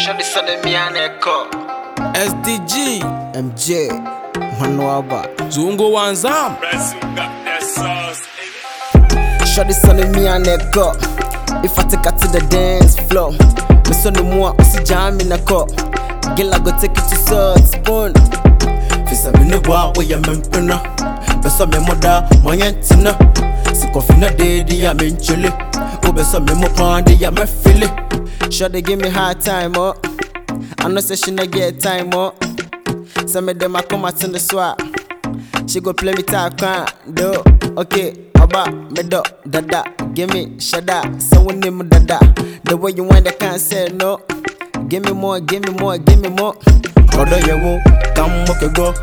Shawty said that me and that cup. SDG MJ Manuaba Zungo Wanzam. Shawty sending me a neck up If I take her to the dance floor Me son the more see jam in a cup. Girl I go take it to salt spoon. Fisa me ne wa wa ya mempena Besa me moda mo yentina Si kofi na dedi ya me nchele O besa me mo pande ya me it Shawty give me hard time oh. I know say she not get time oh. Some of them I come out in the swap. She go play me tap can do okay Oba me do dada. Give me shada someone name dada. The way you want I can't say no. Give me more give me more give me more. Odo you won't come okay go.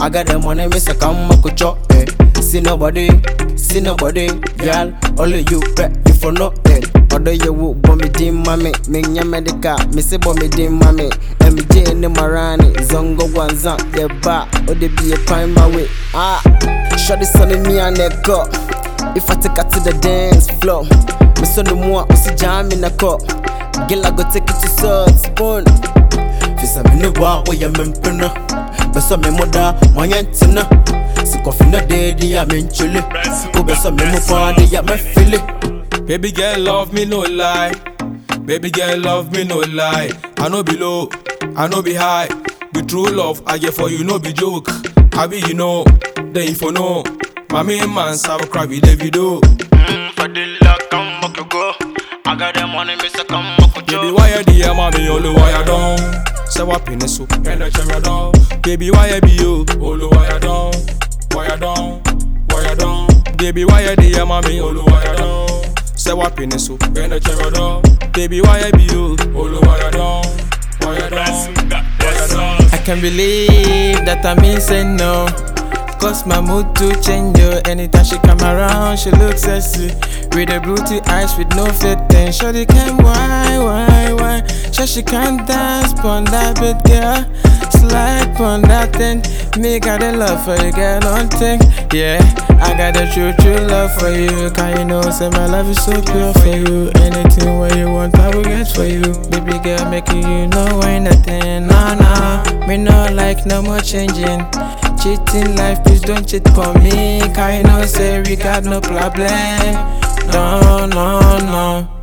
I got the money me say come okay chop eh. See nobody see nobody girl. Only you bet you for no Odo you won't bomb me dim mami me. Nya medica me say bomb me dim mami MJ ne marani zongo wanza the ba. Ode be a prime my ah Shawty sending me a neck up If I take her to the dance floor Me son more see jam in a cup. Girl I go take it to salt spoon. Fisa me ne wa wa ya mempena Besa me moda manyentina Si kofi na dedi ya me nchule. O besa me mo pande ya me feel Baby girl love me no lie. Baby girl love me no lie. I no be low, I no be high. Be true love I get for you no be joke. I be you know, then you know. My main man cry with Davido Mm, for the luck, come back you go. I got the money, say come back you Baby why you there mommy only why you down Say what penny so and the cherry down Baby why you be you only why you down Why you down Why you down Baby why you there mommy only why you down Baby I can't believe that I'm missing no. Cause my mood to change yo. Anytime she come around, she looks sexy. With a beauty eyes with no fitting. Shorty can why, why, why? Sure she can't dance but that bit, girl. Slide pon that thing. Me got a love for you, girl, don't think. Yeah, I got a true, true love for you. Cause you know, say my love is so pure for you. Anything what you want, I will get for you. Baby girl, making you know ain't nothing. Nah, nah. Me no like no more changing. Cheating life, please don't cheat for me. Cause you know, say we got no problem. No, no, no.